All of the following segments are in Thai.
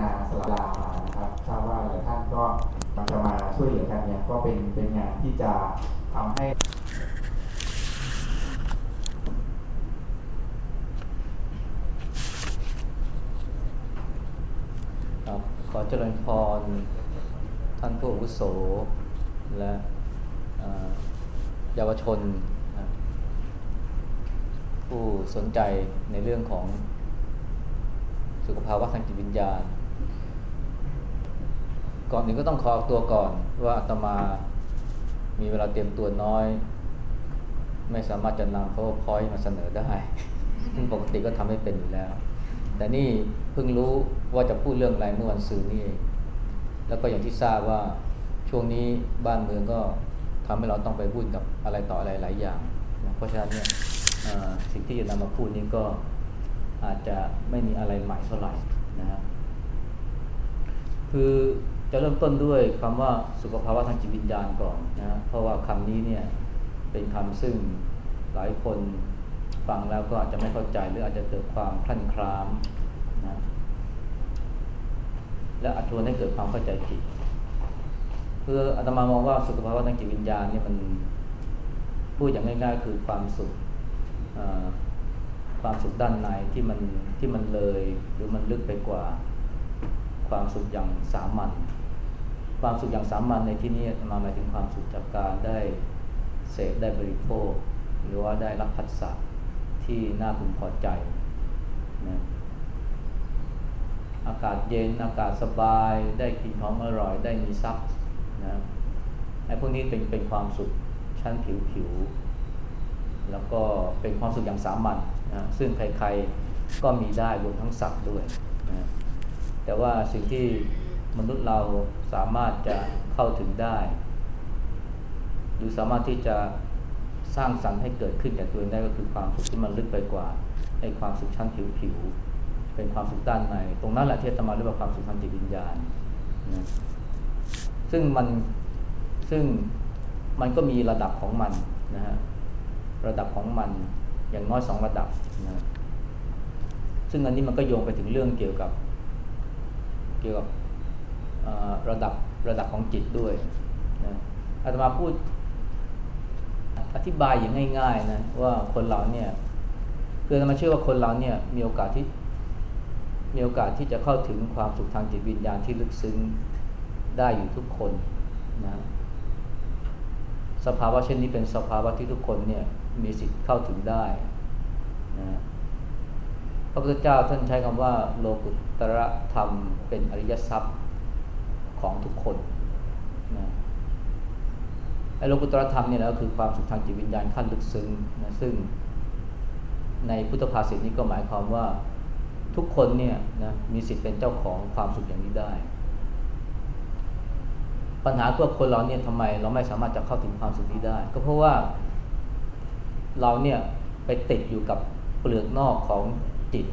ณาสลามานะครับทราบว่าหลายท่านก็มันจะมาช่วยเหลือกันเนี่ยก็เป็นเป็นงานที่จะทำให้ขอเจริญพรท่านผู้อาวุโส และเยาวชน ผู้สนใจในเรื่องของสุขภาวะทางจิตวิญญาณ ก่อนหนึ่งก็ต้องขอตัวก่อนว่าอาตมามีเวลาเตรียมตัวน้อย ไม่สามารถจะนำ powerpoint มาเสนอได้ซึ่งปกติก็ทำให้เป็นอยู่แล้ว แต่นี่เพิ่งรู้ว่าจะพูดเรื่องอะไรเมื่อวันซืนนี่เองแล้วก็อย่างที่ทราบว่าช่วงนี้บ้านเมืองก็ทำให้เราต้องไปวุ่นกับอะไรต่ออะไรหลายอย่างนะเพราะฉะนั้นเนี่ยสิ่งที่จะนำมาพูดนี้ก็อาจจะไม่มีอะไรใหม่เท่าไหร่นะฮะคือ จะเริ่มต้นด้วยคำว่าสุขภาวะทางจิตวิญญาณก่อนนะเพราะว่าคำนี้เนี่ยเป็นคำซึ่งหลายคนฟังแล้วก็อาจจะไม่เข้าใจหรืออาจจะเกิดความคลั่นคล้ามนะและอาจชวนให้เกิดความเข้าใจผิดคืออาตมามองว่าสุขภาวะทางจิตวิญญาณเนี่ยมันพูดอย่างง่ายๆคือความสุขความสุขด้านในที่มันที่มันเลยหรือมันลึกไปกว่าความสุขอย่างสามัญ ความสุขอย่างสามัญในที่นี้มาหมายถึงความสุขจากการได้เสพได้บริโภค หรือว่าได้รับผัสสะที่น่าพึงพอใจนะอากาศเย็นอากาศสบายได้กินของอร่อยได้มีทรัพย์นะไอ้พวกนี้เป็นเป็นความสุขชั้นผิวผิว แล้วก็เป็นความสุขอย่างสามัญนะซึ่งใครๆก็มีได้รวมทั้งสัตว์ด้วยนะแต่ว่าสิ่งที่ มนุษย์เราสามารถจะเข้าถึงได้ หรือสามารถที่จะสร้างสรรค์ให้เกิดขึ้นแก่ตัวเองได้ก็คือความสุขที่มันลึกไปกว่าไอ้ความสุขชั้นผิวผิวเป็นความสุขด้านใน ตรงนั้นแหละที่จะมาเรียกว่าความสุขทางจิตวิญญาณนะซึ่งมันซึ่งมันก็มีระดับของมันนะฮะระดับของมันอย่างน้อยสองระดับนะซึ่งอันนี้มันก็โยงไปถึงเรื่องเกี่ยวกับ เกี่ยวกับ ระดับระดับของจิตด้วยนะอาตมาพูดอธิบายอย่างง่าย ๆนะว่าคนเราเนี่ยคืออาตมาเชื่อว่าคนเราเนี่ยมีโอกาสที่มีโอกาสที่จะเข้าถึงความสุขทางจิตวิญญาณที่ลึกซึ้งได้อยู่ทุกคนนะสภาวะเช่นนี้เป็นสภาวะที่ทุกคนเนี่ยมีสิทธิ์เข้าถึงได้นะพระพุทธเจ้าท่านใช้คำว่าโลกุตระธรรมเป็นอริยทรัพย์ ของทุกคนนะไอ้โลกุตรธรรมเนี่ยแล้วคือความสุขทางจิตวิญญาณขั้นลึกซึ้งนะซึ่งในพุทธภาษิตนี้ก็หมายความว่าทุกคนเนี่ยนะมีสิทธิ์เป็นเจ้าของความสุขอย่างนี้ได้ ปัญหาคือคนเราเนี่ยทำไมเราไม่สามารถจะเข้าถึงความสุขนี้ได้ ก็เพราะว่าเราเนี่ยไปติดอยู่กับเปลือกนอกของจิต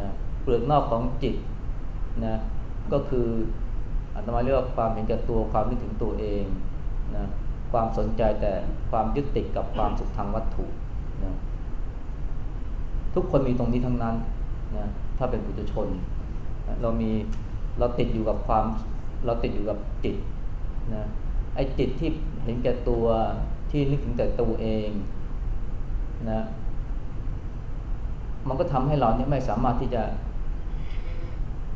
นะเปลือกนอกของจิตนะก็คือ อาตมาเรียกว่าความเห็นแก่ตัวความนึกถึงตัวเองนะความสนใจแต่ความยึดติดกับความสุขทางวัตถุนะทุกคนมีตรงนี้ทั้งนั้นนะถ้าเป็นปุถุชนเรามีเราติดอยู่กับความเราติดอยู่กับจิตนะไอ้จิตที่เห็นแก่ตัวที่นึกถึงแต่ตัวเองนะมันก็ทำให้เราเนี่ยไม่สามารถที่จะ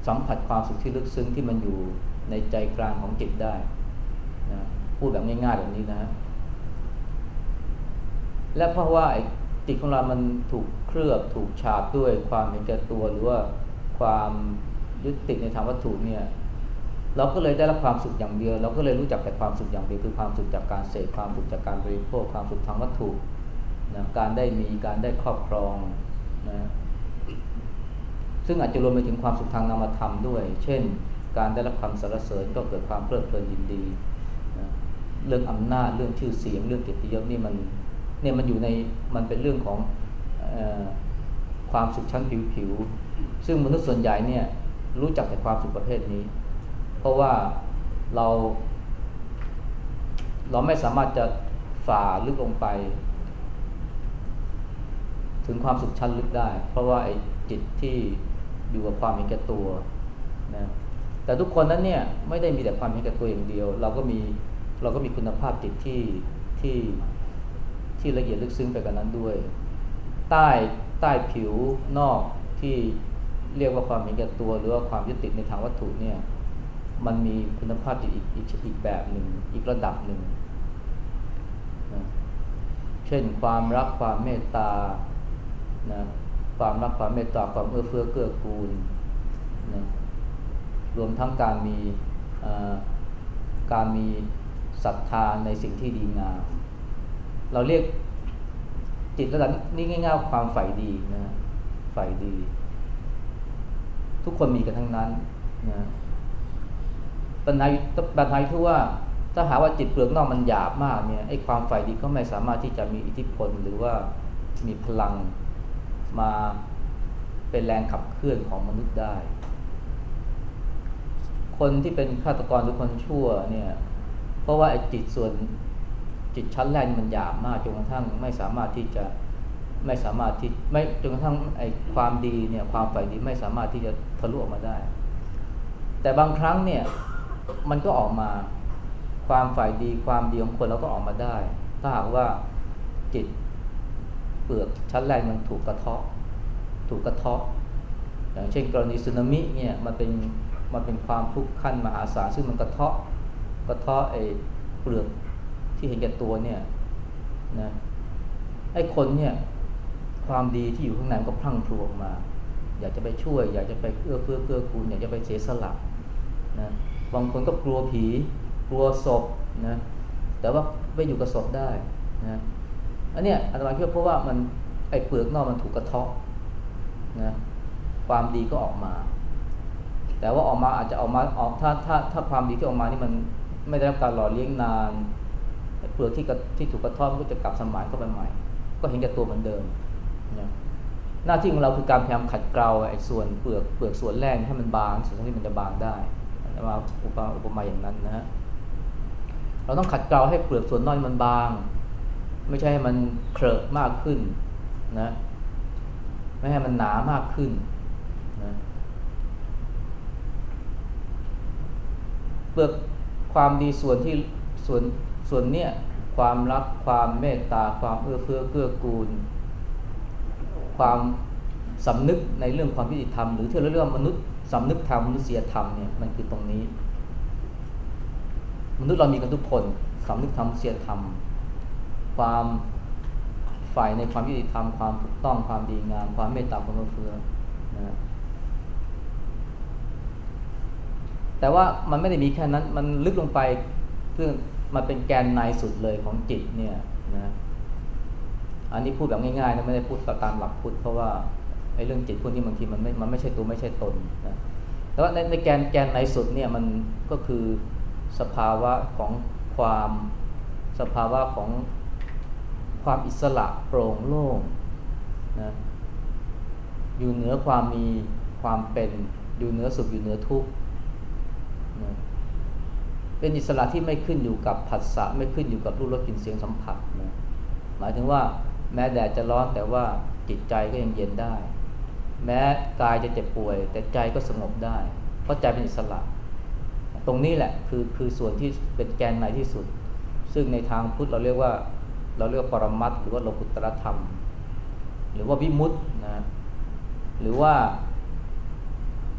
สัมผัสความสุขที่ลึกซึ้งที่มันอยู่ ในใจกลางของจิตได้นะพูดแบบง่ายๆแบบนี้นะ และเพราะว่าจิตของเรามันถูกเคลือบถูกฉาบด้วยความเห็นแก่ตัวหรือว่าความยึดติดในทางวัตถุเนี่ยเราก็เลยได้รับความสุขอย่างเดียว เราก็เลยรู้จักแต่ความสุขอย่างเดียวคือความสุขจากการเสพความสุขจากการบริโภคความสุขทางวัตถุนะการได้มีการได้ครอบครองนะซึ่งอาจจะรวมไปถึงความสุขทางนามธรรมด้วย เช่น การได้รับความสรรเสริญก็เกิดความเพลิดเพลินยินดีนะเรื่องอำนาจเรื่องชื่อเสียง เรื่องเกียรติยศนี่มันเนี่ยมันอยู่ในมันเป็นเรื่องของอความสุขชั้นผิวผิวซึ่งมนุษย์ส่วนใหญ่เนี่ยรู้จักแต่ความสุขประเภทนี้ เพราะว่าเรา เราไม่สามารถจะฝ่าลึกลงไป ถึงความสุขชั้นลึกได้ เพราะว่าไอ้จิตที่อยู่กับความเห็นแก่ตัวนะ แต่ทุกคนนั้นเนี่ยไม่ได้มีแต่ความเห็นแก่ตัวอย่างเดียว เราก็มีเราก็มีคุณภาพจิตที่ที่ที่ละเอียดลึกซึ้งไปกว่านั้นด้วย ใต้ใต้ผิวนอกที่เรียกว่าความเห็นแก่ตัวหรือว่าความยึดติดในทางวัตถุเนี่ยมันมีคุณภาพจิตอีกอีกอีกแบบหนึ่งอีกระดับหนึ่งนะเช่นความรักความเมตตานะความรักความเมตตาความเอื้อเฟื้อเกื้อกูลนะ รวมทั้งการมีการมีศรัทธาในสิ่งที่ดีงาม เราเรียกจิตระดับนี้ง่ายๆความใฝ่ดีนะใฝ่ดี ทุกคนมีกันทั้งนั้นนะปัญหาปัญหาที่ว่าถ้าหาว่าจิตเปลือกนอกมันหยาบมากเนี่ยไอ้ความใฝ่ดีก็ไม่สามารถที่จะมีอิทธิพลหรือว่ามีพลังมาเป็นแรงขับเคลื่อนของมนุษย์ได้ คนที่เป็นฆาตกรหรือคนชั่วเนี่ย เพราะว่าไอ้จิตส่วนจิตชั้นแรกมันหยาบมากจนกระทั่งไม่สามารถที่จะไม่สามารถที่ไม่จนกระทั่งไอ้ความดีเนี่ยความฝ่ายดีไม่สามารถที่จะทะลุออกมาได้ แต่บางครั้งเนี่ยมันก็ออกมาความฝ่ายดีความดีของคนเราก็ออกมาได้ ถ้าหากว่าจิตเปลือกชั้นแรกมันถูกกระเทาะถูกกระเทาะอย่างเช่นกรณีสึนามิเนี่ยมันเป็น มันเป็นความทุกข์ขั้นมหาศาลซึ่งมันกระเทาะกระเทาะไอ้เปลือกที่เห็นแก่ตัวเนี่ยนะไอ้คนเนี่ยความดีที่อยู่ข้างในก็พลั่งพลูออกมา อยากจะไปช่วย อยากจะไปเอื้อเฟื้อเกื้อกูลอยากจะไปเสียสละนะบางคนก็กลัวผีกลัวศพนะแต่ว่าไปอยู่กับศพได้นะอันเนี้ยอาตมาคิดว่าเพราะว่ามันไอ้เปลือกนอกมันถูกกระเทาะนะความดีก็ออกมา แต่ว่าออกมาอาจจะออกมาออกถ้าถ้าถ้าความดีที่ออกมานี่มันไม่ได้รับการหล่อเลี้ยงนานเปลือกที่ที่ถูกกระทอนก็จะกลับสมานเข้าไปใหม่ ก็เห็นแก่ตัวเหมือนเดิมนะหน้าที่ของเราคือการพยายามขัดเกลาไอ้ส่วนเปลือกเปลือกส่วนแรกให้มันบางส่วนที่มันจะบางได้มาอุปมาอุปมาอย่างนั้นนะฮะเราต้องขัดเกลาให้เปลือกส่วนนอกมันบาง ไม่ใช่ให้มันเครอะมากขึ้นนะไม่ให้มันหนามากขึ้นนะ เปลือกความดีส่วนที่ส่วนส่วนเนี้ยความรักความเมตตาความเอื้อเฟื้อเกื้อกูล ความสำนึกในเรื่องความยุติธรรมหรือที่เราเรียกว่ามนุษย์สำนึกทางมนุษยธรรมเนี่ยมันคือตรงนี้ มนุษย์เรามีกันทุกคนสำนึกทางมนุษยธรรม ความฝ่ายในความยุติธรรม ความถูกต้องความดีงาม ความเมตตาความเฟื้อนะ แต่ว่ามันไม่ได้มีแค่นั้น มันลึกลงไปซึ่งมันเป็นแกนในสุดเลยของจิตเนี่ยนะอันนี้พูดแบบง่ายๆนะไม่ได้พูดตามหลักพุทธเพราะว่าไอ้เรื่องจิตพวกนี้บางทีมันไม่ มันไม่ใช่ตัวไม่ใช่ตนนะแต่ว่าในในแกนแกนในสุดเนี่ยมันก็คือสภาวะของความสภาวะของความอิสระโปร่งโล่งนะอยู่เหนือความมีความเป็นอยู่เหนือสุขอยู่เหนือทุกข์ นะเป็นอิสระที่ไม่ขึ้นอยู่กับผัสสะไม่ขึ้นอยู่กับรูปรสกลิ่นเสียงสัมผัสนะหมายถึงว่าแม้แดดจะร้อนแต่ว่าจิตใจก็ยังเย็นได้ แม้กายจะเจ็บป่วย แต่ใจก็สงบได้ เพราะใจเป็นอิสระ ตรงนี้แหละคือคือส่วนที่เป็นแกนในที่สุด ซึ่งในทางพุทธเราเรียกว่าเราเรียกปรมัตหรือว่าโลกุตตรธรรม หรือว่าวิมุตตนะหรือว่า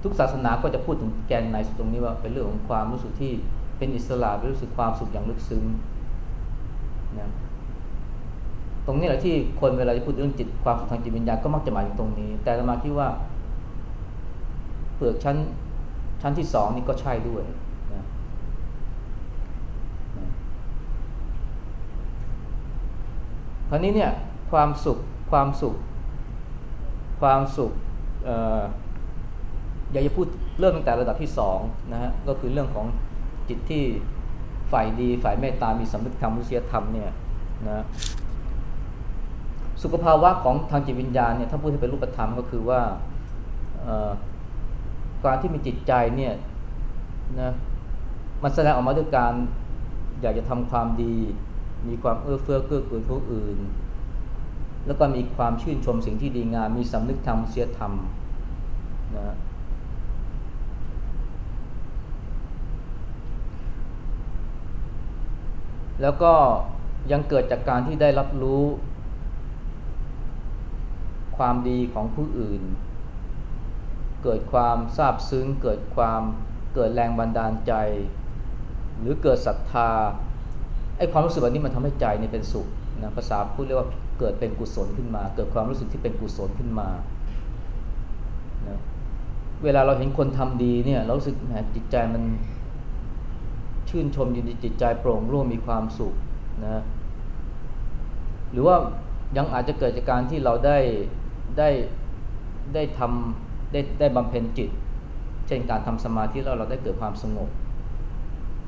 ทุกศาสนาก็จะพูดถึงแกนในตรงนี้ว่าเป็นเรื่องของความรู้สึกที่เป็นอิสระรู้สึกความสุขอย่างลึกซึ้งนะตรงนี้แหละที่คนเวลาจะพูดเรื่องจิตความสุขทางจิตวิญญาณก็มักจะหมายถึงตรงนี้ แต่มาคิดว่า เปลือกชั้นชั้นที่สองนี่ก็ใช่ด้วยนะคราวนี้เนี่ยความสุขความสุข ความสุข อยากจะพูดเริ่มตั้งแต่ระดับที่สองนะฮะก็คือเรื่องของจิตที่ฝ่ายดีฝ่ายเมตตามีสำนึกธรรมมนุษยธรรมเนี่ยนะสุขภาวะของทางจิตวิญญาณเนี่ยถ้าพูดให้เป็นรูปธรรมก็คือว่าการที่มีจิตใจเนี่ยนะมันแสดงออกมาด้วยการอยากจะทำความดี มีความเอื้อเฟื้อเกื้อกูลผู้อื่น แล้วก็มีความชื่นชมสิ่งที่ดีงามมีสำนึกธรรมเสียธรรมนะ แล้วก็ยังเกิดจากการที่ได้รับรู้ ความดีของผู้อื่น เกิดความซาบซึ้ง เกิดความเกิดแรงบันดาลใจ หรือเกิดศรัทธาไอ้ความรู้สึกแบบนี้มันทำให้ใจนี่เป็นสุขนะภาษาพูดเรียกว่าเกิดเป็นกุศลขึ้นมา เกิดความรู้สึกที่เป็นกุศลขึ้นมานะเวลาเราเห็นคนทำดีเนี่ยเรารู้สึกแหมจิตใจมัน ชื่นชมยินดีจิตใจโปร่งโล่งมีความสุขนะหรือว่ายังอาจจะเกิดจากการที่เราได้ได้ได้ทำได้ได้บำเพ็ญจิต เช่นการทำสมาธิแล้วเราได้เกิดความสงบ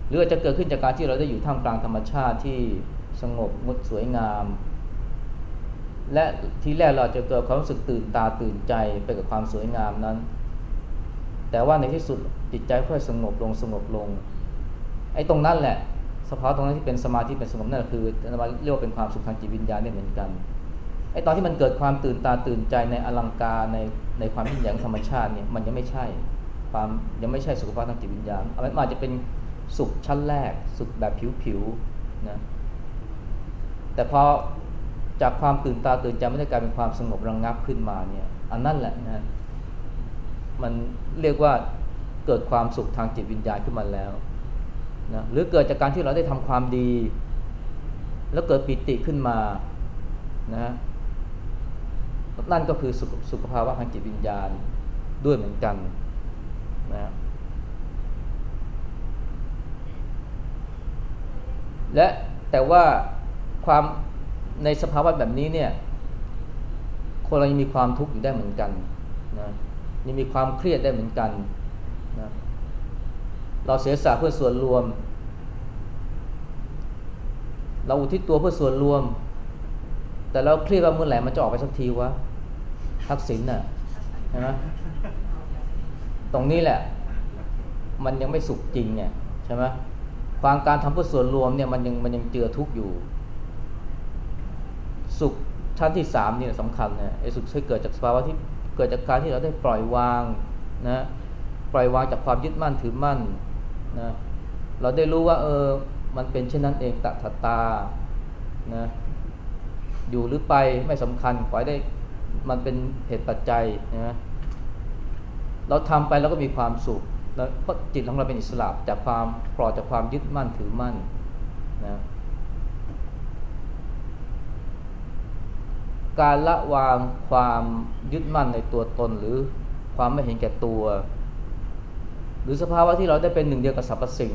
หรืออาจจะเกิดขึ้นจากการที่เราได้อยู่ท่ามกลางธรรมชาติที่สงบงดสวยงาม และทีแรกเราจะเกิดความรู้สึกตื่นตาตื่นใจไปกับความสวยงามนั้น แต่ว่าในที่สุดจิตใจค่อยสงบลงสงบลง ไอ้ตรงนั้นแหละสภาวะตรงนั้นที่เป็นสมาธิเป็นสงบนั่นคือเรียกว่าเป็นความสุขทางจิตวิญญาณเนี่ยเหมือนกันไอ้ตอนที่มันเกิดความตื่นตาตื่นใจในอลังการในในความยิ่งใหญ่ของธรรมชาติเนี่ยมันยังไม่ใช่ความยังไม่ใช่สุขภาพทางจิตวิญญาณมันอาจจะเป็นสุขชั้นแรก สุขแบบผิวๆนะแต่พอจากความตื่นตาตื่นใจไม่ได้กลายเป็นความสงบระงงับขึ้นมาเนี่ยอันนั่นแหละนะมันเรียกว่าเกิดความสุขทางจิตวิญญาณขึ้นมาแล้ว นะหรือเกิดจากการที่เราได้ทำความดี แล้วเกิดปิติขึ้นมานะนั่นก็คือสุขสขภาวะทางจิตวิญญาณด้วยเหมือนกันนะและแต่ว่าความในสภาวะแบบนี้เนี่ยคนเรายังมีความทุกข์อยู่ได้เหมือนกันนะยังมีความเครียดได้เหมือนกัน เราเสียสละเพื่อส่วนรวม เราอุทิศตัวเพื่อส่วนรวม แต่เราเครียดว่าเมื่อไหร่มันจะออกไปสักทีวะทักษิณน่ะใช่ไหมตรงนี้แหละ มันยังไม่สุขจริงเนี่ยใช่ไหมความการทำเพื่อส่วนรวมเนี่ยมันยังมันยังเจือทุกข์อยู่ สุขชั้นที่สามนี่สำคัญนะไอ้สุขที่เกิดจากสภาวะที่เกิดจากการที่เราได้ปล่อยวางนะปล่อยวางจากความยึดมั่นถือมั่น นะเราได้รู้ว่าเออมันเป็นเช่นนั้นเองตถตานะอยู่หรือไปไม่สำคัญขอให้ได้มันเป็นเหตุปัจจัยนะเราทำไปแล้วก็มีความสุขแล้วเพราะจิตของเราเป็นอิสระจากความปลอดจากความยึดมั่นถือมั่นนะการละวางความยึดมั่นในตัวตนหรือความไม่เห็นแก่ตัว หรือสภาวะที่เราได้เป็นหนึ่งเดียวกับสรรพสิ่ง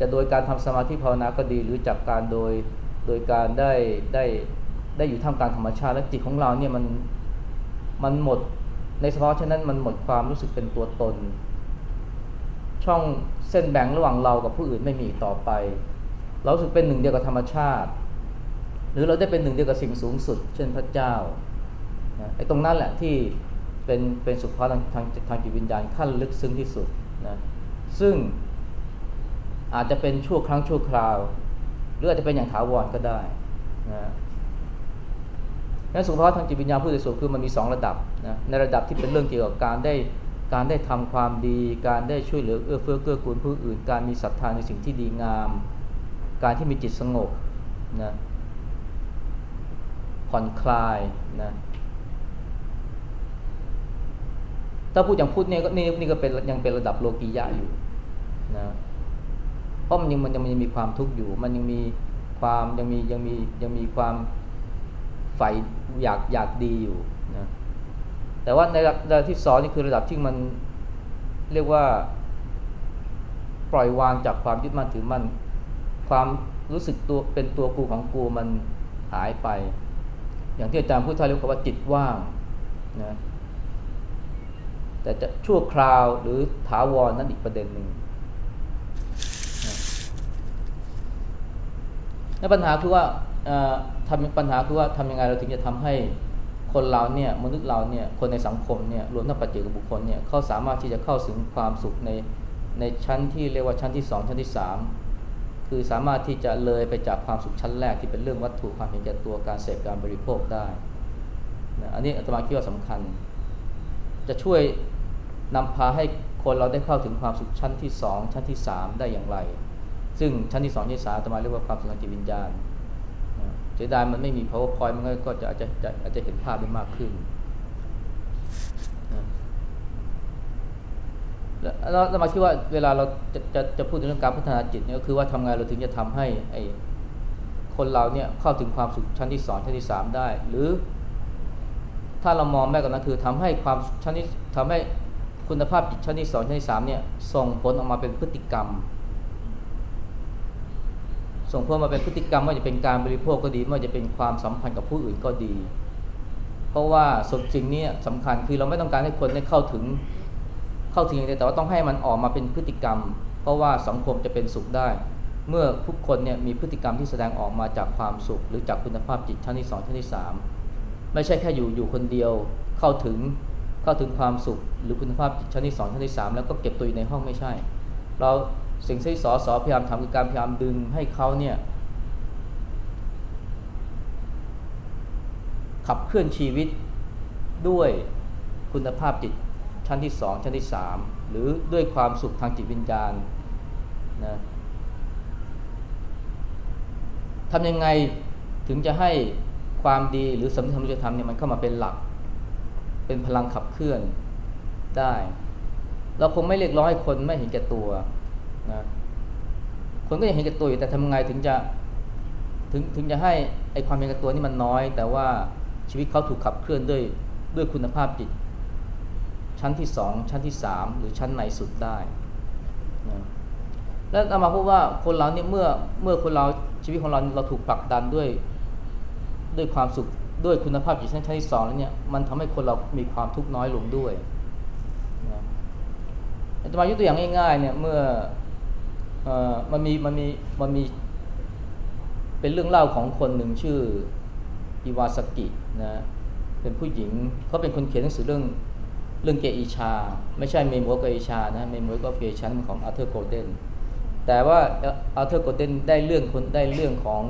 จะโดยการทำสมาธิภาวนาก็ดี หรือจากการโดยโดยการได้ได้ได้อยู่ท่ามกลางธรรมชาติและจิตของเราเนี่ยมันมันหมดในสภาวะเช่นนั้นมันหมดความรู้สึกเป็นตัวตน ช่องเส้นแบ่งระหว่างเรากับผู้อื่นไม่มีต่อไป เราสึกเป็นหนึ่งเดียวกับธรรมชาติ หรือเราได้เป็นหนึ่งเดียวกับสิ่งสูงสุด เช่นพระเจ้าไอ้ตรงนั้นแหละที่ เป็นเป็นสุขภาวะทางทางทางจิตวิญญาณขั้นลึกซึ้งที่สุดนะซึ่งอาจจะเป็นชั่วครั้งชั่วคราว หรืออาจจะเป็นอย่างถาวรก็ได้นะนั้นสุขภาวะทางจิตวิญญาณผู้โดยสุคือมันมีสองระดับนะในระดับที่เป็นเรื่องเกี่ยวกับการได้การได้ทำความดี การได้ช่วยเหลือเอื้อเฟื้อเกื้อกูลผู้อื่น การมีศรัทธาในสิ่งที่ดีงาม การที่มีจิตสงบนะผ่อนคลายนะ ถ้าพูดอย่างพูดเนี่ยนี่นี่ก็เป็นยังเป็นระดับโลกียะอยู่นะเพราะมันยังมันยังมันยังมีความทุกข์อยู่ มันยังมีความยังมียังมียังมีความใฝ่อยากอยากดีอยู่นะแต่ว่าในระดับที่สองนี่คือระดับที่มันเรียกว่าปล่อยวางจากความยึดมั่นถือมั่นความรู้สึกตัวเป็นตัวกูของกูมันหายไป อย่างที่อาจารย์พูดท้ายเรียกว่าจิตว่างนะ แต่จะชั่วคราวหรือถาวรนนั้นอีกประเด็นหนึ่งแลปัญหาคือว่าทำปัญหาคือว่าทำยังไงเราถึงจะทำให้คนเราเนี่ยมนุษย์เราเนี่ยคนในสังคมเนี่ยรวมทั้งปัจเจกบุคคลเนี่ยเขาสามารถที่จะเข้าถึงความสุขในในชั้นที่เรียกว่าชั้นที่สองชั้นที่สามคือสามารถที่จะเลยไปจากความสุขชั้นแรกที่เป็นเรื่องวัตถุความเห็นแก่ตัวการเสพการบริโภคได้นะอันนี้อาตมาคิดว่าสำคัญ จะช่วย นำพาให้คนเราได้เข้าถึงความสุขชั้นที่สองชั้นที่สามได้อย่างไร ซึ่งชั้นที่สองที่สามจะมาเรียกว่าความสุขทางจิตวิญญาณเสียดายมันไม่มี powerpoint มันก็จะอาจจะอาจจะเห็นภาพได้มากขึ้นแล้วเรามาคิดว่าเวลาเราจะจะจะพูดถึงเรื่องการพัฒนาจิตเนี่ยก็คือว่าทำไงเราถึงจะทำให้ไอ้คนเราเนี่ยเข้าถึงความสุขชั้นที่สองชั้นที่สามได้ หรือ ถ้าเรามองแม่กันนั้นคือทำให้ความชั้นที่ทำให้ คุณภาพจิตชั้นที่สองชั้นที่สามเนี่ยส่งผลออกมาเป็นพฤติกรรม ส่งผลมาเป็นพฤติกรรมว่าจะเป็นการบริโภคก็ดีว่าจะเป็นความสัมพันธ์กับผู้อื่นก็ดี เพราะว่าสุดสิ่งนี้สำคัญคือเราไม่ต้องการให้คนได้เข้าถึงเข้าถึงอย่างเดียวแต่ว่าต้องให้มันออกมาเป็นพฤติกรรม เพราะว่าสังคมจะเป็นสุขได้ เมื่อทุกคนเนี่ยมีพฤติกรรมที่แสดงออกมาจากความสุข หรือจากคุณภาพจิตชั้นที่สองชั้นที่สามไม่ใช่แค่อยู่อยู่คนเดียวเข้าถึง เข้าถึงความสุข หรือคุณภาพจิตชั้นที่สองชั้นที่สามแล้วก็เก็บตัวอยู่ในห้องไม่ใช่ เราสิ่งที่สอสอพยายามทำคือการพยายามดึงให้เขาเนี่ยขับเคลื่อนชีวิตด้วยคุณภาพจิตชั้นที่สองชั้นที่สามหรือด้วยความสุขทางจิตวิญญาณนะทำยังไงถึงจะให้ความดีหรือสมธรรมจธรรมเนี่ยมันเข้ามาเป็นหลัก เป็นพลังขับเคลื่อนได้ เราคงไม่เรียกร้องให้คนไม่เห็นแก่ตัวนะคนก็ยังเห็นแก่ตัวอยู่แต่ทำไงถึงจะถึงถึงจะให้ไอความเห็นแก่ตัวนี่มันน้อย แต่ว่าชีวิตเขาถูกขับเคลื่อนด้วยด้วยคุณภาพจิต ชั้นที่สองชั้นที่สามหรือชั้นในสุดได้นะแล้วเรามาพบว่าคนเราเนี่ยเมื่อเมื่อคนเราชีวิตของเราเราถูกผลักดันด้วยด้วยความสุข ด้วยคุณภาพจิตชั้นที่สองแล้วเนี่ยมันทำให้คนเรามีความทุกข์น้อยลงด้วยนะจะมายกตัวอย่างง่ายๆเนี่ยเมื่ออมันมีมันมีมันมีเป็นเรื่องเล่าของคนหนึ่งชื่ออิวาสกินะเป็นผู้หญิงเขาเป็นคนเขียนหนังสือเรื่องเรื่องเกอิชา ไม่ใช่ Memoir Geisha นะ Memoir of Geisha ของอาร์เธอร์โกลเดนแต่ว่าอาร์เธอร์โกลเดนได้เรื่องคนได้เรื่องของ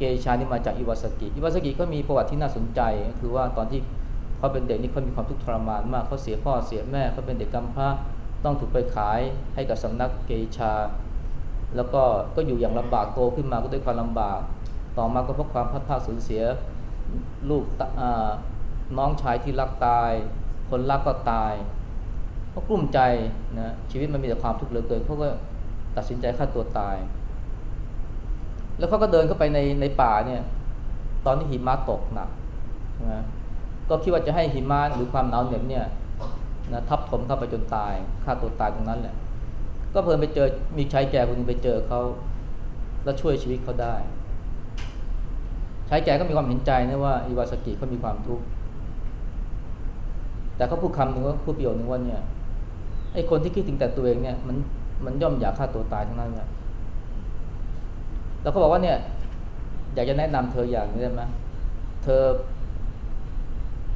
เกอิชานี่มาจากอิวาสกิอิวาสกิก็มีประวัติที่น่าสนใจคือว่าตอนที่เขาเป็นเด็กนี่เขามีความทุกข์ทรมานมากเขาเสียพ่อเสียแม่เขาเป็นเด็กกำพร้าต้องถูกไปขายให้กับสำนักเกชา แล้วก็ก็อยู่อย่างลำบากโตขึ้นมาก็ด้วยความลำบาก ต่อมาก็เพราะความพัดพาสูญเสียลูกน้องชายที่รักตาย คนรักก็ตายเขากลุ้มใจนะชีวิตมันมีแต่ความทุกข์เหลือเกินเขาก็ตัดสินใจฆ่าตัวตาย แล้วเขาก็เดินเข้าไปในในป่าเนี่ย ตอนที่หิมะตกหนักนะก็คิดว่าจะให้หิมะหรือความหนาวเหน็บเนี่ยนะทับถมเข้าไปจนตายฆ่าตัวตายตรงนั้นแหละ ก็เพิ่นไปเจอมีชายแก่คนนึงไปเจอเขาแล้วช่วยชีวิตเขาได้ชายแก่ก็มีความเห็นใจนะว่าอิวาสกิเขามีความทุกข์แต่เขาพูดคำหนึ่งว่าพูดประโยชน์หนึ่งว่าเนี่ยไอ้คนที่คิดถึงแต่ตัวเองเนี่ยมันมันย่อมอยากฆ่าตัวตายทั้งนั้นเลย แล้วเขาบอกว่าเนี่ย อยากจะแนะนำเธออย่างนี้ได้ไหมเธอ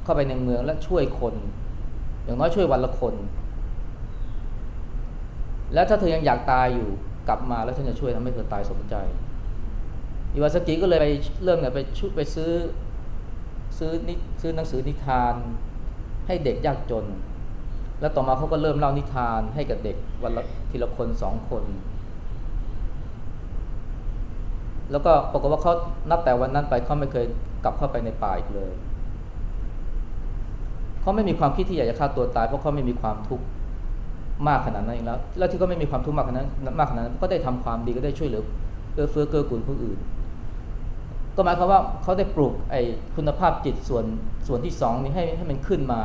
เข้าไปในเมืองแล้วช่วยคน อย่างน้อยช่วยวันละคน แล้วถ้าเธอยังอยากตายอยู่กลับมาแล้วฉันจะช่วยทำให้เธอตายสมใจอิวาสกิก็เลยไปเริ่มเนี่ยไปชุดไปซื้อซื้อนิซื้อหนังสือนิทานให้เด็กยากจน แล้วต่อมาเขาก็เริ่มเล่านิทานให้กับเด็กวันละทีละคนสองคน แล้วก็ปรากฏว่าเขานับแต่วันนั้นไปเขาไม่เคยกลับเข้าไปในป่าอีกเลยเขาไม่มีความคิดที่อยากจะฆ่าตัวตายเพราะเขาไม่มีความทุกข์มากขนาดนั้นเองแล้ว แล้วที่เขาไม่มีความทุกข์มากขนาดนั้นมากขนาดนั้นก็ได้ทำความดีก็ได้ช่วยเหลือเอื้อเฟื้อเกื้อกูลผู้อื่น ก็หมายความว่าเขาได้ปลูกไอ้คุณภาพจิตส่วนส่วนที่สองนี้ให้ให้มันขึ้นมา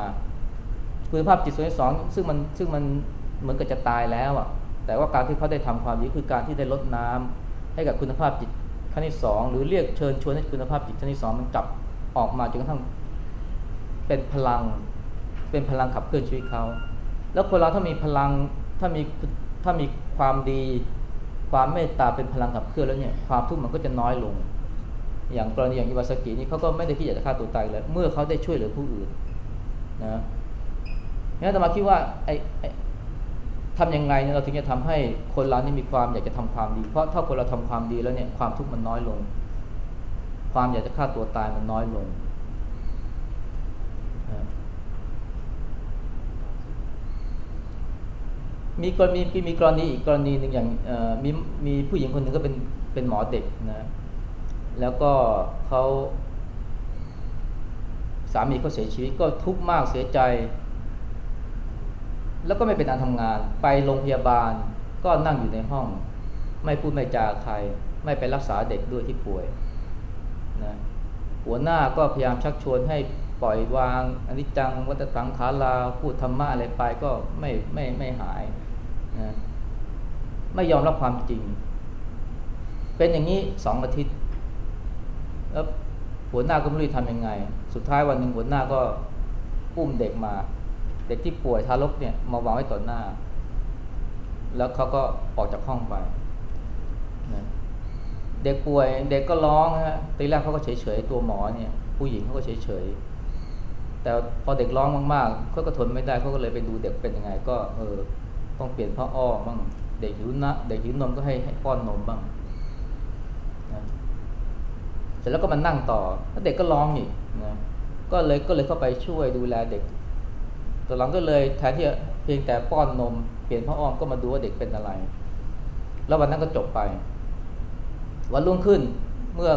คุณภาพจิตส่วนที่สองซึ่งมันซึ่งมันเหมือนกับจะตายแล้วอะ แต่ว่าการที่เขาได้ทำความดีคือการที่ได้รดน้ำให้กับคุณภาพจิต ขั้นที่สองหรือเรียกเชิญชวนให้คุณภาพจิตขั้นที่สองมันกลับออกมาจนกระทั่งเป็นพลัง เป็นพลังขับเคลื่อนชีวิตเขา แล้วคนเราถ้ามีพลังถ้ามีถ้ามีความดี ความเมตตาเป็นพลังขับเคลื่อนแล้วเนี่ยความทุกข์มันก็จะน้อยลง อย่างกรณีอย่างอิวาสกินี่เขาก็ไม่ได้คิดอยากจะฆ่าตัวตายเลยเมื่อเขาได้ช่วยเหลือผู้อื่นนะงั้นจะมาคิดว่าไอ้ ทำยังไงเนี่ยเราถึงจะทำให้คนเรานี่มีความอยากจะทำความดี เพราะถ้าคนเราทำความดีแล้วเนี่ยความทุกข์มันน้อยลง ความอยากจะฆ่าตัวตายมันน้อยลง มีกรณีมีกรณีอีกกรณีหนึ่งอย่างมีมีผู้หญิงคนหนึ่งก็เป็นเป็นหมอเด็กนะแล้วก็เขาสามีเขาเสียชีวิตก็ทุกข์มากเสียใจ แล้วก็ไม่เป็นการทำงาน ไปโรงพยาบาลก็นั่งอยู่ในห้อง ไม่พูดไม่จาใคร ไม่ไปรักษาเด็กด้วยที่ป่วยนะหัวหน้าก็พยายามชักชวนให้ปล่อยวางอนิจจังวัตตังขาลาพูดธรรมะอะไรไปก็ไม่ไม่ไม่หายนะไม่ยอมรับความจริง เป็นอย่างนี้สองอาทิตย์ แล้วหัวหน้าก็ไม่รู้ทำยังไง สุดท้ายวันหนึ่งหัวหน้าก็อุ้มเด็กมา เด็กที่ป่วยทารกเนี่ยมาวางไว้ต่อหน้า แล้วเขาก็ออกจากห้องไปนะเด็กป่วยเด็กก็ร้องฮะตีแรกเขาก็เฉยๆตัวหมอเนี่ยผู้หญิงเขาก็เฉยๆแต่พอเด็กร้องมากๆเขาก็ทนไม่ได้เขาก็เลยไปดูเด็กเป็นยังไง ก็เออต้องเปลี่ยนผ้าอ้อมบ้างเด็กหิวนะเด็กหิวนมก็ให้ให้ป้อนนมบ้างนะเสร็จแล้วก็มันนั่งต่อแล้วเด็กก็ร้องอีกนะก็เลยก็เลยเข้าไปช่วยดูแลเด็ก ต่อหลังก็เลยแทนที่เพียงแต่ป้อนนม เปลี่ยนผ้าอ้อมก็มาดูว่าเด็กเป็นอะไร แล้ววันนั้นก็จบไป วันรุ่งขึ้นเมื่อ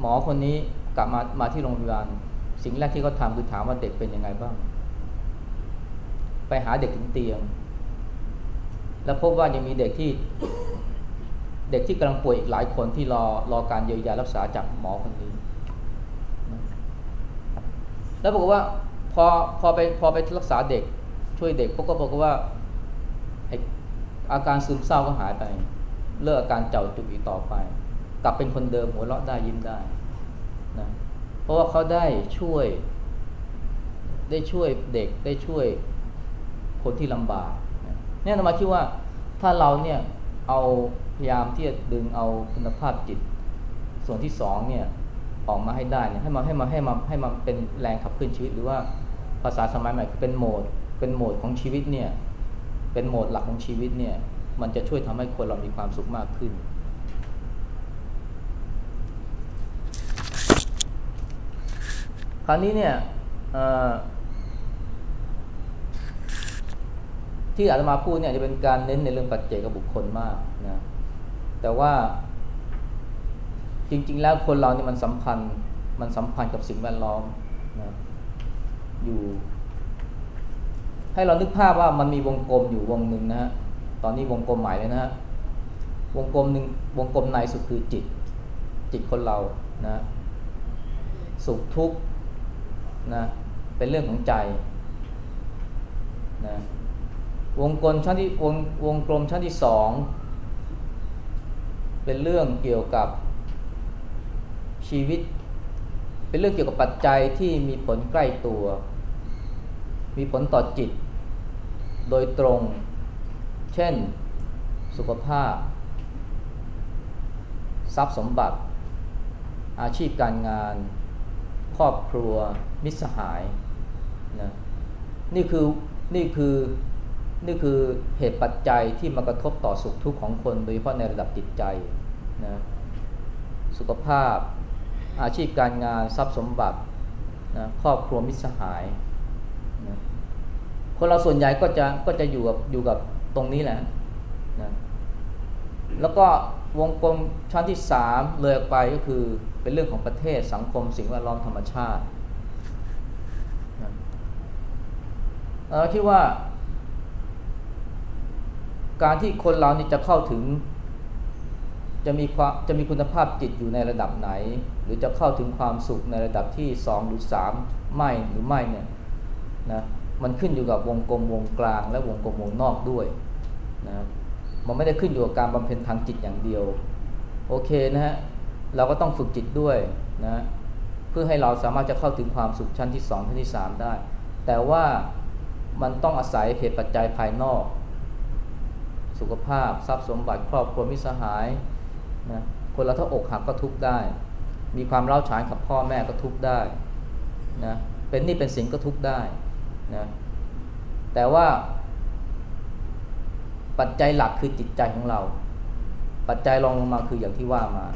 หมอคนนี้กลับมามาที่โรงพยาบาลสิ่งแรกที่เขาทำคือถามว่าเด็กเป็นยังไงบ้าง ไปหาเด็กถึงเตียง แล้วพบว่ายังมีเด็กที่ เด็กที่กำลังป่วยอีกหลายคนที่รอรอการเยียวยารักษาจากหมอคนนี้ แล้วบอกว่า พอพอไปพอไปรักษาเด็กช่วยเด็กพวกก็บอกว่าอาการซึมเศร้าก็หายไป เลิกอาการเจ้าจุกอีกต่อไป กลับเป็นคนเดิมหัวเราะได้ยิ้มได้นะเพราะว่าเขาได้ช่วย ได้ช่วยเด็กได้ช่วยคนที่ลำบากเนี่ยนมาคิดว่าถ้าเราเนี่ยเอาพยายามที่จะดึงเอาคุณภาพจิต ส่วนที่สองเนี่ยออกมาให้ได้เนี่ยให้มาให้มาให้มาให้มาเป็นแรงขับเคลื่อนชีวิตหรือว่า ภาษาสมัยใหม่เป็นโหมด เป็นโหมดของชีวิตเนี่ย เป็นโหมดหลักของชีวิตเนี่ย มันจะช่วยทำให้คนเรามีความสุขมากขึ้น คราวนี้เนี่ยที่อาตมาพูดเนี่ยจะเป็นการเน้นในเรื่องปัจเจกบุคคลมากนะแต่ว่าจริงๆ แล้วคนเรานี่มันสัมพันธ์ มันสัมพันธ์กับสิ่งแวดล้อมนะ อยู่ ให้เรานึกภาพว่ามันมีวงกลมอยู่วงหนึ่งนะฮะตอนนี้วงกลมใหม่เลยนะฮะวงกลมหนึ่งวงกลมในสุดคือจิต จิตคนเรานะสุขทุกข์นะเป็นเรื่องของใจนะวงกลมชั้นที่วงวงกลมชั้นที่สองเป็นเรื่องเกี่ยวกับชีวิต เป็นเรื่องเกี่ยวกับปัจจัยที่มีผลใกล้ตัว มีผลต่อจิต โดยตรง เช่น สุขภาพ ทรัพย์สมบัติ อาชีพการงาน ครอบครัว มิตรสหายนะนี่คือนี่คือนี่คือเหตุปัจจัยที่มากระทบต่อสุขทุกข์ของคนโดยเฉพาะในระดับจิตใจนะสุขภาพอาชีพการงานทรัพย์สมบัตินะครอบครัวมิตรสหาย คนเราส่วนใหญ่ก็จะก็จะอยู่กับอยู่กับตรงนี้แหละนะแล้วก็วงกลมชั้นที่สามเลยไปก็คือเป็นเรื่องของประเทศสังคมสิ่งแวดล้อมธรรมชาติเราคิดว่า การที่คนเรานี่จะเข้าถึง จะมีความจะมีคุณภาพจิตอยู่ในระดับไหน หรือจะเข้าถึงความสุขในระดับที่สองหรือสามไม่หรือไม่เนี่ยนะ มันขึ้นอยู่กับวงกลมวงกลาง และวงกลมวงนอกด้วยนะมันไม่ได้ขึ้นอยู่กับการบำเพ็ญทางจิตอย่างเดียว โอเคนะฮะเราก็ต้องฝึกจิตด้วยนะเพื่อให้เราสามารถจะเข้าถึงความสุขชั้นที่สองชั้นที่สามได้ แต่ว่ามันต้องอาศัยเหตุปัจจัยภายนอก สุขภาพทรัพย์สมบัติครอบครัวมิสหายนะคนเราถ้าอกหักก็ทุกได้ มีความเล่าฉานกับพ่อแม่ก็ทุกได้นะเป็นนี่เป็นสิ่งก็ทุกได้ นะแต่ว่า ปัจจัยหลักคือจิตใจของเรา ปัจจัยรองลงมาคืออย่างที่ว่ามา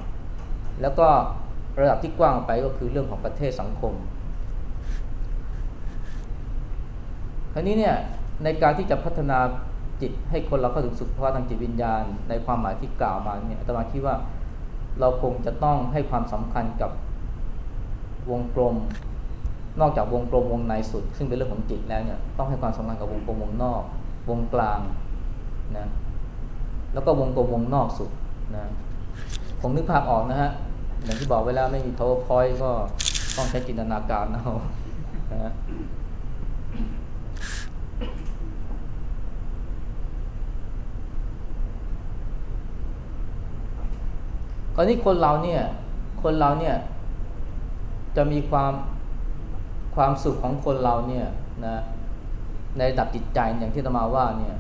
แล้วก็ระดับที่กว้างไปก็คือเรื่องของประเทศสังคมคราวนี้เนี่ยในการที่จะพัฒนาจิตให้คนเราเข้าถึงสุขภาวะทางจิตวิญญาณ ในความหมายที่กล่าวมาเนี่ยอาตมาคิดว่าเราคงจะต้องให้ความสำคัญกับวงกลม นอกจากวงกลมวงในสุด ซึ่งเป็นเรื่องของจิตแล้วเนี่ยต้องให้ความสำคัญกับวงกลมวงนอก วงกลางนะแล้วก็วงกลมวงนอกสุดนะผมนึกภาพออกนะฮะอย่างที่บอกไว้แล้วไม่มี powerpoint ก็ต้องใช้จินตนาการเอานะคราวนี้คนเราเนี่ย คนเราเนี่ย จะมีความ ความสุขของคนเราเนี่ยนะในระดับจิตใจอย่างที่ตมาว่าเนี่ย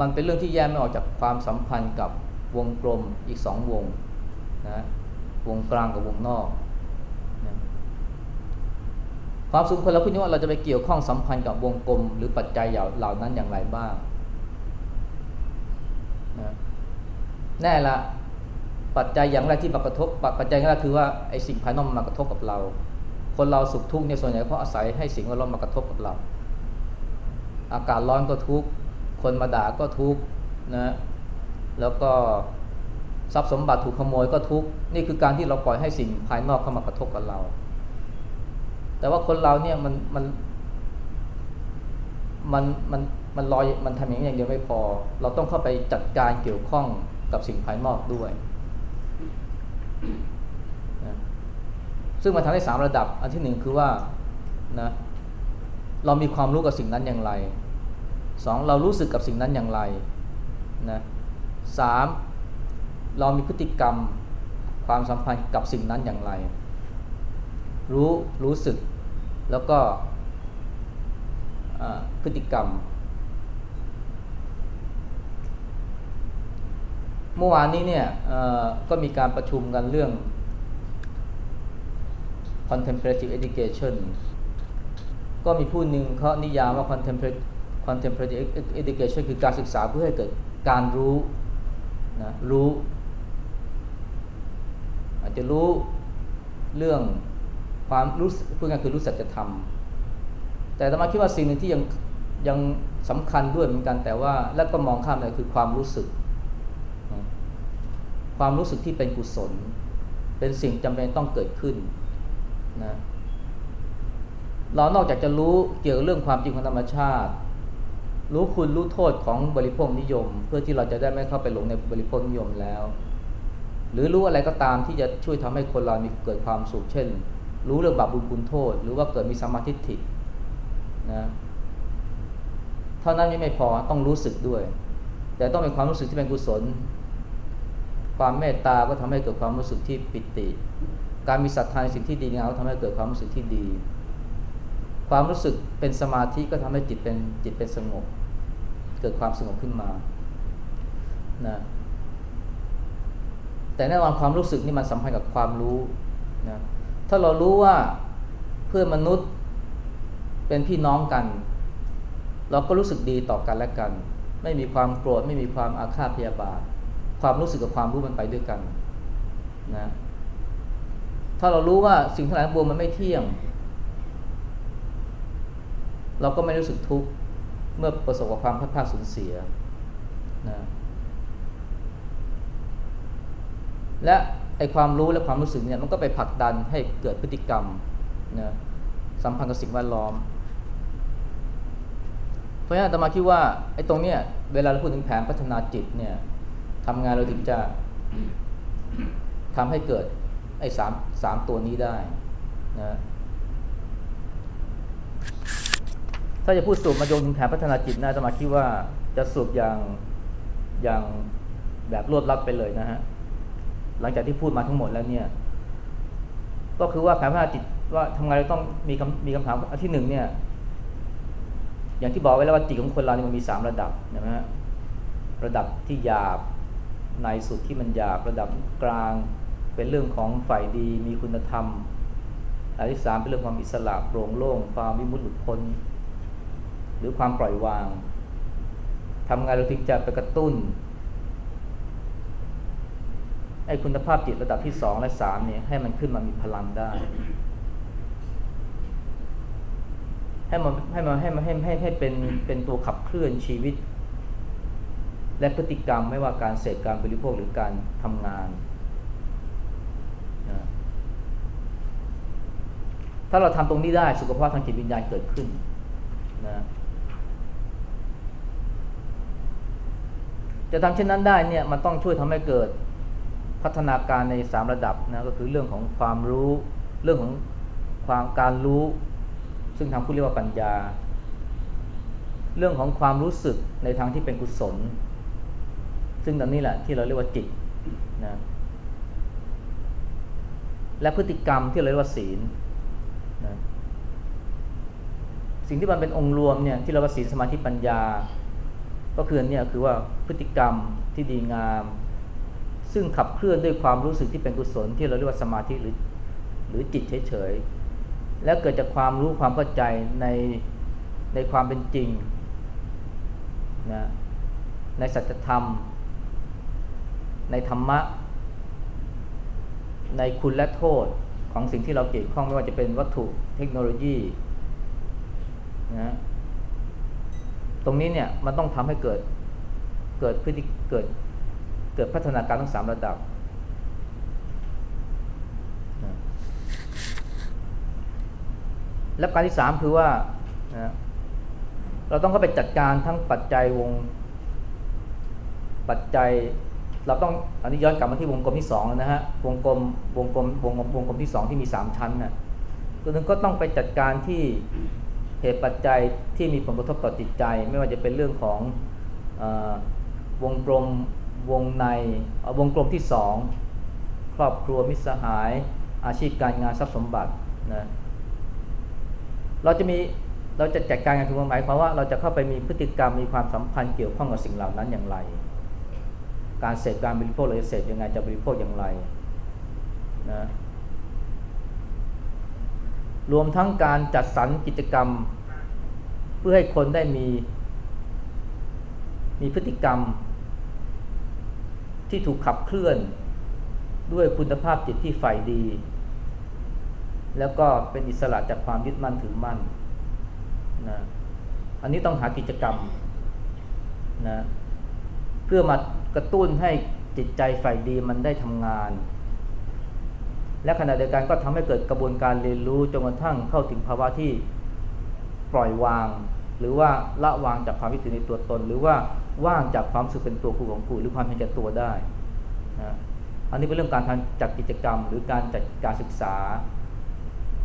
มันเป็นเรื่องที่แยกไม่ออกจากความสัมพันธ์กับวงกลมอีกสองวงนะวงกลางกับวงนอกนะความสุขคนเราพูดว่าเราจะไปเกี่ยวข้องสัมพันธ์กับวงกลม หรือปัจจัยเหล่านั้นอย่างไรบ้างนะแน่ละ ปัจจัยอย่างแรกที่มากระทบ ปัจจัยแรกคือว่าไอ้สิ่งภายนอกมากระทบกับเรา คนเราสุขทุกข์เนี่ยส่วนใหญ่เพราะอาศัยให้สิ่งแวดล้อมมากระทบกับเรา อากาศร้อนก็ทุกข์ คนมาด่าก็ทุกข์นะ แล้วก็ทรัพย์สมบัติถูกขโมยก็ทุกข์ นี่คือการที่เราปล่อยให้สิ่งภายนอกเข้ามากระทบกับเรา แต่ว่าคนเราเนี่ยมันมันมันมันมันลอยมันทำอย่างนี้อย่างเดียวไม่พอ เราต้องเข้าไปจัดการเกี่ยวข้องกับสิ่งภายนอกด้วย นะซึ่งมันทำได้สามระดับ อันที่หนึ่งคือว่านะเรามีความรู้กับสิ่งนั้นอย่างไรสองเรารู้สึกกับสิ่งนั้นอย่างไรนะสามเรามีพฤติกรรมความสัมพันธ์กับสิ่งนั้นอย่างไร รู้รู้สึกแล้วก็พฤติกรรม เมื่อวานนี้เนี่ยก็มีการประชุมกันเรื่อง contemplative education ก็มีผู้หนึ่งเขานิยามว่า contemplative contemplative education คือการศึกษาเพื่อให้เกิดการรู้นะรู้ อาจจะรู้เรื่องความรู้พูดง่ายคือรู้สัจธรรม แต่ธรรมาคิดว่าสิ่งหนึ่งที่ยังยังสำคัญด้วยเหมือนกันแต่ว่าและก็มองข้ามเลยคือความรู้สึก ความรู้สึกที่เป็นกุศล เป็นสิ่งจำเป็นต้องเกิดขึ้นนะเรานอกจากจะรู้เกี่ยวกับเรื่องความจริงของธรรมชาติ รู้คุณรู้โทษของบริโภคนิยม เพื่อที่เราจะได้ไม่เข้าไปหลงในบริโภคนิยมแล้ว หรือรู้อะไรก็ตามที่จะช่วยทำให้คนเรามีเกิดความสุขเช่น รู้เรื่องบาปบุญคุณโทษ หรือว่าเกิดมีสมาธิถินะเท่านั้นยังไม่พอต้องรู้สึกด้วย แต่ต้องเป็นความรู้สึกที่เป็นกุศล ความเมตตาก็ทำให้เกิดความรู้สึกที่ปิติ การมีศรัทธาในสิ่งที่ดีงามก็ทำให้เกิดความรู้สึกที่ดี ความรู้สึกเป็นสมาธิก็ทำให้จิตเป็นจิตเป็นสงบ เกิดความสงบขึ้นมานะแต่แน่นอนความรู้สึกนี่มันสัมพันธ์กับความรู้นะถ้าเรารู้ว่าเพื่อนมนุษย์เป็นพี่น้องกัน เราก็รู้สึกดีต่อกันและกัน ไม่มีความโกรธไม่มีความอาฆาตพยาบาท ความรู้สึกกับความรู้มันไปด้วยกันนะถ้าเรารู้ว่าสิ่งทั้งหลายทั้งปวงมันไม่เที่ยง เราก็ไม่รู้สึกทุกข์เมื่อประสบกับความพัดพาสูญเสียนะและไอความรู้และความรู้สึกเนี่ยมันก็ไปผลักดันให้เกิดพฤติกรรมนะสัมพันธ์กับสิ่งแวดล้อม เพราะฉะนั้นตมาคิดว่าไอ้ตรงเนี้ยเวลาเราพูดถึงแผนพัฒนาจิตเนี่ย ทำงานเราถึงจะทำให้เกิดไอ้สามสามตัวนี้ได้นะถ้าจะพูดสูบมาโยงถึงแผนพัฒนาจิตนะจะมาคิดว่าจะสูบอย่างอย่างแบบรวดลัดไปเลยนะฮะหลังจากที่พูดมาทั้งหมดแล้วเนี่ย ก็คือว่าแผนพัฒนาจิตว่าทำไงเราต้องมีคำมีคำถามอันที่หนึ่งเนี่ยอย่างที่บอกไว้แล้วว่าจิตของคนเราเนี่ยมันมีสามระดับนะฮะระดับที่หยาบ ในสุดที่มันหยาบระดับกลาง เป็นเรื่องของฝ่ายดีมีคุณธรรมอันที่สามเป็นเรื่องความอิสระโปร่งโล่งความวิมุตติหลุดพ้น หรือความปล่อยวางทำงานเราถึงจะไปกระตุ้นไอ้คุณภาพจิตระดับที่สองและสามเนี่ยให้มันขึ้นมามีพลังได้ ให้มันให้มันให้มันให้ให้ให้เป็นเป็นตัวขับเคลื่อนชีวิต และพฤติกรรมไม่ว่าการเสพการบริโภคหรือการทำงาน ถ้าเราทำตรงนี้ได้สุขภาพทางจิตวิญญาณเกิดขึ้นนะจะทำเช่นนั้นได้เนี่ยมันต้องช่วยทำให้เกิดพัฒนาการในสามระดับนะก็คือเรื่องของความรู้เรื่องของความการรู้ ซึ่งทางผู้เรียกว่าปัญญา เรื่องของความรู้สึกในทางที่เป็นกุศล ซึ่งตอนนี้แหละที่เราเรียกว่าจิตนะและพฤติกรรมที่เราเรียกว่าศีลนะสิ่งที่มันเป็นองค์รวมเนี่ยที่เราว่าศีลสมาธิปัญญา ก็คือเนี่ยคือว่าพฤติกรรมที่ดีงาม ซึ่งขับเคลื่อนด้วยความรู้สึกที่เป็นกุศลที่เราเรียกว่าสมาธิหรือหรือจิตเฉยๆ และเกิดจากความรู้ความเข้าใจในในความเป็นจริงนะในสัจธรรม ในธรรมะ ในคุณและโทษของสิ่งที่เราเกี่ยวข้องไม่ว่าจะเป็นวัตถุเทคโนโลยีนะตรงนี้เนี่ยมันต้องทำให้เกิดเกิดพฤติเกิดเกิดพัฒนาการทั้งสามระดับ และการที่สามคือว่านะเราต้องเข้าไปจัดการทั้งปัจจัยวง ปัจจัย เราต้องอันนี้ย้อนกลับมาที่วงกลมที่สองนะฮะวงกลมวงกลมวงกลมวงกลมที่สองที่มีสามชั้นนะ่ะตัวนึงก็ต้องไปจัดการที่เหตุปัจจัยที่มีผลกระทบต่อจิตใจ ไม่ว่าจะเป็นเรื่องของอวงกลมวงในวงกลมที่สองครอบครัวมิตรสหายอาชีพการงานทรัพย์สมบัตินะเราจะมีเราจะจัดการกันคือหมายความว่าเราจะเข้าไปมีพฤติกรรมมีความสัมพันธ์เกี่ยวข้องกับสิ่งเหล่านั้นอย่างไร การเสพการบริโภคเราจะเสพยังไงจะบริโภคอย่างไรนะรวมทั้งการจัดสรรกิจกรรม เพื่อให้คนได้มี มีพฤติกรรม ที่ถูกขับเคลื่อนด้วยคุณภาพจิตที่ใฝ่ดี แล้วก็เป็นอิสระจากความยึดมั่นถือมั่นนะอันนี้ต้องหากิจกรรมนะเพื่อมา กระตุ้นให้จิตใจฝ่ายดีมันได้ทำงาน และขณะเดียวกันก็ทำให้เกิดกระบวนการเรียนรู้จนกระทั่งเข้าถึงภาวะที่ปล่อยวาง หรือว่าละวางจากความวิตในตัวตน หรือว่าว่างจากความสึกเป็นตัวคูของคูหรือความเห็นแก่ตัวได้นะอันนี้เป็นเรื่องการทำจัดกิจกรรม หรือการจัดการศึกษา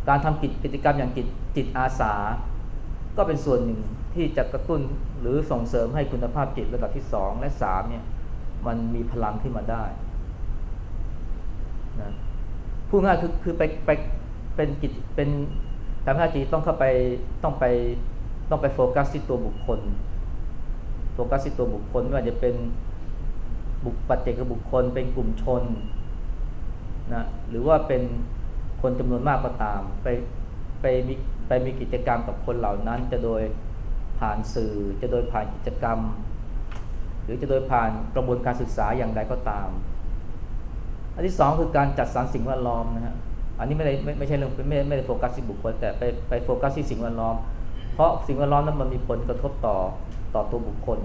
การทำกิจกรรมอย่างจิตจิตอาสา ก็เป็นส่วนหนึ่งที่จะกระตุ้นหรือส่งเสริมให้คุณภาพจิตระดับที่สองและสามเนี่ย มันมีพลังขึ้นมาได้นะพูดง่ายคือคือไปไปเป็นกิจเป็นการพัฒนาจิตต้องเข้าไปต้องไปต้องไปโฟกัสที่ตัวบุคคล โฟกัสที่ตัวบุคคลไม่ว่าจะเป็นบุคปัจเจกบุคคล เป็นกลุ่มชนนะหรือว่าเป็นคนจำนวนมากก็ตาม ไปไปมีไปมีกิจกรรมกับคนเหล่านั้น จะโดยผ่านสื่อจะโดยผ่านกิจกรรม รือจะโดยผ่านกระบวนการศึกษาอย่างใดก็ตาม อันที่สองคือการจัดสรรสิ่งแวดล้อมนะฮะอันนี้ไม่ได้ไม่ไม่ใช่เรื่องไม่ไม่ได้โฟกัสที่บุคคล แต่ไปไปโฟกัสที่สิ่งแวดล้อม เพราะสิ่งแวดล้อมนั้นมันมีผลกระทบต่อต่อตัวบุคคล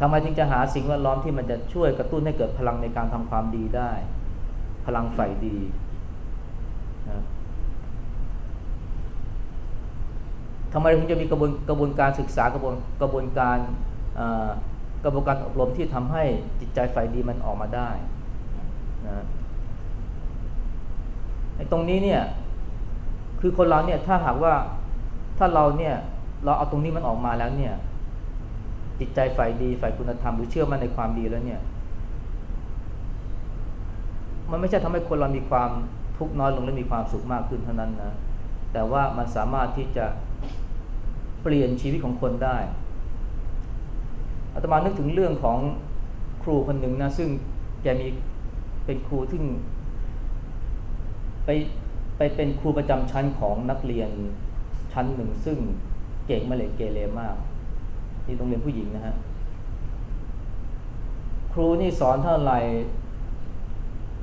ทำไมจึงจะหาสิ่งแวดล้อมที่มันจะช่วยกระตุ้นให้เกิดพลังในการทำความดีได้ พลังใฝ่ดีนะทำไมถึงจะมีกระบวนกระบวนการศึกษากระบวนกระบวนการ กระบวนการอบรมที่ทำให้จิตใจฝ่ายดีมันออกมาได้นะไอ้ตรงนี้เนี่ยคือคนเราเนี่ยถ้าหากว่าถ้าเราเนี่ยเราเอาตรงนี้มันออกมาแล้วเนี่ย จิตใจฝ่ายดีฝ่ายคุณธรรมหรือเชื่อมั่นในความดีแล้วเนี่ย มันไม่ใช่ทำให้คนเรามีความทุกข์น้อยลงและมีความสุขมากขึ้นเท่านั้นนะแต่ว่ามันสามารถที่จะเปลี่ยนชีวิตของคนได้ อาตมานึกถึงเรื่องของครูคนหนึ่งนะซึ่งแกมีเป็นครูที่ไปไปเป็นครูประจำชั้นของนักเรียนชั้นหนึ่ง ซึ่งเก่งมาเลยเกเรมากนี่โรงเรียนผู้หญิงนะฮะครูนี่สอนเท่าไหร่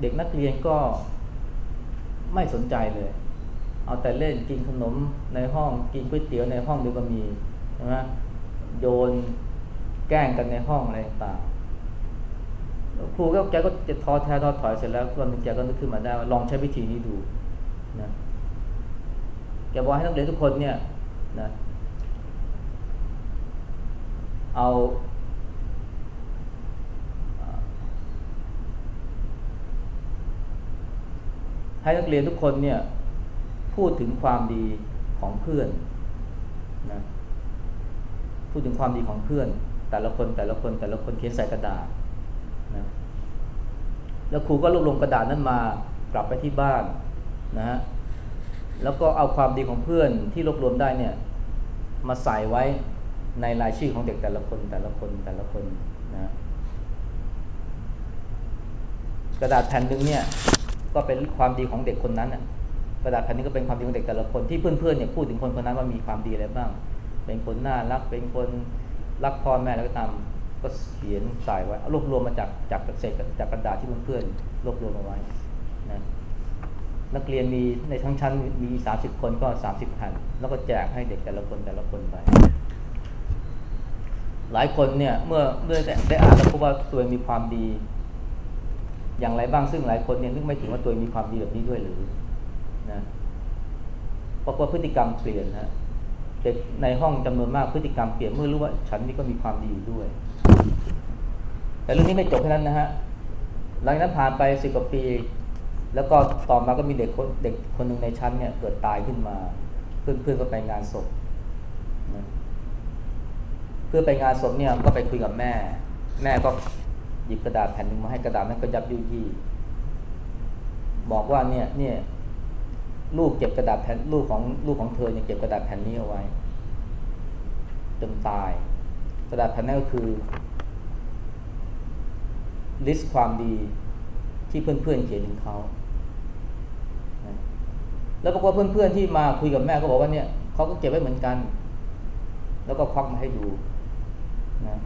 เด็กนักเรียนก็ไม่สนใจเลย เอาแต่เล่นกินขนมในห้องกินก๋วยเตี๋ยวในห้องเดียวก็มีใช่ไหมโยน แกล้งกันในห้องอะไรต่างครูก็แกก็จะท้อแท้ท้อถอยเสร็จแล้วคนแกก็นึกขึ้นมาได้ว่าลองใช้วิธีนี้ดูนะแกบอกให้นักเรียนทุกคนเนี่ยนะเอาให้นักเรียนทุกคนเนี่ยพูดถึงความดีของเพื่อนนะพูดถึงความดีของเพื่อน แต่ละคนแต่ละคนแต่ละคนเขียนใส่กระดาษนะแล้วครูก็รวบรวมกระดาษนั้นมากลับไปที่บ้านนะฮะแล้วก็เอาความดีของเพื่อนที่รวบรวมได้เนี่ยมาใส่ไว้ในรายชื่อของเด็กแต่ละคนแต่ละคนแต่ละคนนะกระดาษแผ่นหนึ่งเนี่ยก็เป็นความดีของเด็กคนนั้นน่ะกระดาษแผ่นนี้ก็เป็นความดีของเด็กแต่ละคนที่เพื่อนๆเนี่ยพูดถึงคนคนนั้นว่ามีความดีอะไรบ้าง เป็นคนน่ารักเป็นคน รักพ่อแม่แล้วก็ตามก็เขียนใส่ไว้รวบรวมมาจากจากเศษจากกระดาษที่เพื่อนๆรวบรวมเอาไว้นะนักเรียนมีในทั้งชั้นมีสามสิบคนก็สามสิบแผ่นแล้วก็แจกให้เด็กแต่ละคนแต่ละคนไป หลายคนเนี่ยเมื่อเมื่อได้อ่านแล้วพบว่าตัวเองมีความดี อย่างไรบ้างซึ่งหลายคนเนี่ยนึกไม่ถึงว่าตัวเองมีความดีแบบนี้ด้วยหรือนะเพราะว่าพฤติกรรมเปลี่ยนนะ เด็กในห้องจำนวนมากพฤติกรรมเปลี่ยนเมื่อรู้ว่าฉันนี่ก็มีความดีอยู่ด้วย แต่เรื่องนี้ไม่จบแค่นั้นนะฮะหลังจากนั้นผ่านไปสิบกว่าปี แล้วก็ต่อมาก็มีเด็กคนเด็กคนหนึ่งในชั้นเนี่ยเกิดตายขึ้นมา เพื่อนเพื่อนก็ไปงานศพนะเพื่อไปงานศพเนี่ยก็ไปคุยกับแม่ แม่ก็หยิบกระดาษแผ่นหนึ่งมาให้กระดาษนั้นก็ยับยุยี่บอกว่าเนี่ยเนี่ย ลูกเก็บกระดาษแผ่นลูกของลูกของเธอเนี่ยเก็บกระดาษแผ่นนี้เอาไว้ จนตาย กระดาษแผ่นนั้นก็คือลิสต์ความดีที่เพื่อนๆเขียนถึงเขา แล้วปรากฏเพื่อนๆที่มาคุยกับแม่ก็บอกว่าเนี่ยเขาก็เก็บไว้เหมือนกัน แล้วก็ควักมาให้ดูนะ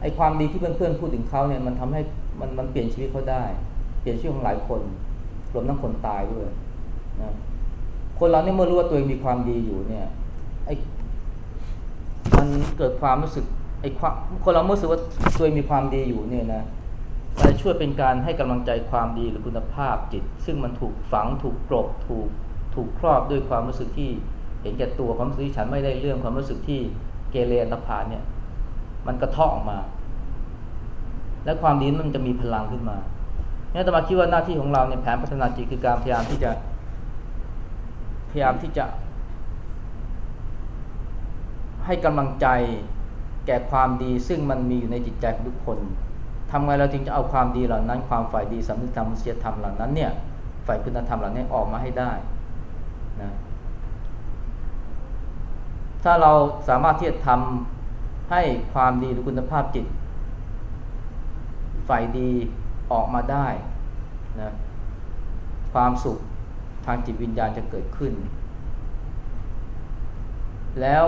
ไอความดีที่เพื่อนๆพูดถึงเขาเนี่ยมันทำให้มันมันเปลี่ยนชีวิตเขาได้ เปลี่ยนชีวิตของหลายคนรวมทั้งคนตายด้วย นะคนเราเนี่ยเมื่อรู้ว่าตัวเองมีความดีอยู่เนี่ยไอมันเกิดความรู้สึกไอความคนเราเมื่อรู้สึกว่าตัวเองมีความดีอยู่เนี่ยนะมันจะช่วยเป็นการให้กำลังใจความดีหรือคุณภาพจิต ซึ่งมันถูกฝังถูกกรบถูกถูกครอบด้วยความรู้สึกที่เห็นแก่ตัวความรู้สึกที่ฉันไม่ได้เรื่องความรู้สึกที่เกเรนพานเนี่ย มันกระเทาะออกมา และความดีมันจะมีพลังขึ้นมาเนี่ยตมาคิดว่าหน้าที่ของเราเนี่ยแผนพัฒนาจิตคือการพยายามที่จะ พยายามที่จะ ให้กำลังใจแก่ความดีซึ่งมันมีอยู่ในจิตใจของทุกคนทำไงเราจึงจะเอาความดีเหล่านั้น ความฝ่ายดีสำนึกธรรมมนุษยธรรมเหล่านั้นเนี่ยฝ่ายคุณธรรมเหล่านี้ออกมาให้ได้นะถ้าเราสามารถที่จะทำให้ความดีหรือคุณภาพจิต ฝ่ายดีออกมาได้นะความสุข ทางจิตวิญญาณจะเกิดขึ้น แล้ว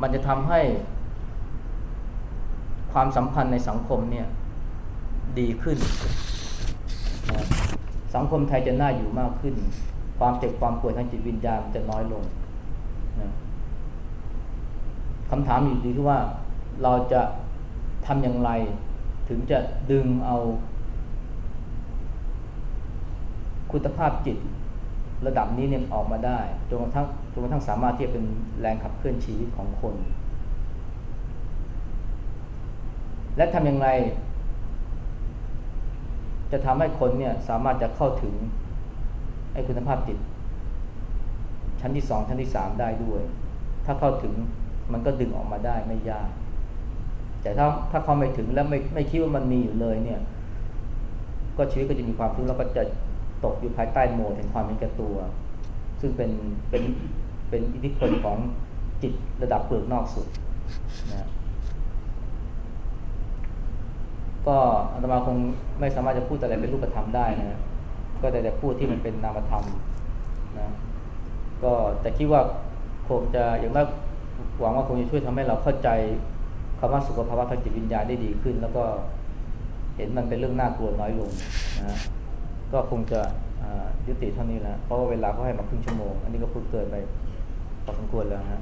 มันจะทำให้ความสัมพันธ์ในสังคมเนี่ยดีขึ้น สังคมไทยจะน่าอยู่มากขึ้น ความเจ็บความปวดทางจิตวิญญาณจะน้อยลงนะคำถามอยู่ที่ว่าเราจะทำอย่างไร ถึงจะดึงเอา คุณภาพจิตระดับนี้เนี่ยออกมาได้จนกระทั่งจนกระทั่งสามารถที่จะเป็นแรงขับเคลื่อนชีวิตของคน และทำอย่างไร จะทำให้คนเนี่ยสามารถจะเข้าถึงไอ้คุณภาพจิต ชั้นที่สองชั้นที่สามได้ด้วย ถ้าเข้าถึงมันก็ดึงออกมาได้ไม่ยาก แต่ถ้าถ้าเขาไม่ถึงแล้วไม่ไม่คิดว่ามันมีอยู่เลยเนี่ย ก็ชีวิตก็จะมีความทุกข์แล้วก็จะ ตกอยู่ภายใต้โหมดแห่งความเป็นแก่ตัว ซึ่งเป็นเป็นเป็นอิทธิพลของจิตระดับเปลือกนอกสุดนะก็อาตมาคงไม่สามารถจะพูดอะไรเป็นรูปธรรมได้นะก็แต่แต่พูดที่มันเป็นนามธรรมนะก็แต่คิดว่าคงจะอย่างน้อยหวังว่าคงจะช่วยทำให้เราเข้าใจคำว่าสุขภาวะทางจิตวิญญาณได้ดีขึ้น แล้วก็เห็นมันเป็นเรื่องน่ากลัวน้อยลงนะ ก็คงจะยุติเท่านี้แล้วเพราะว่าเวลาเขาให้มาครึ่งชั่วโมง อันนี้ก็พูดเกินไปพอสมควรแล้วฮะ